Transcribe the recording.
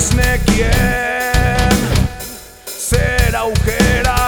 Besne quien ser agujera.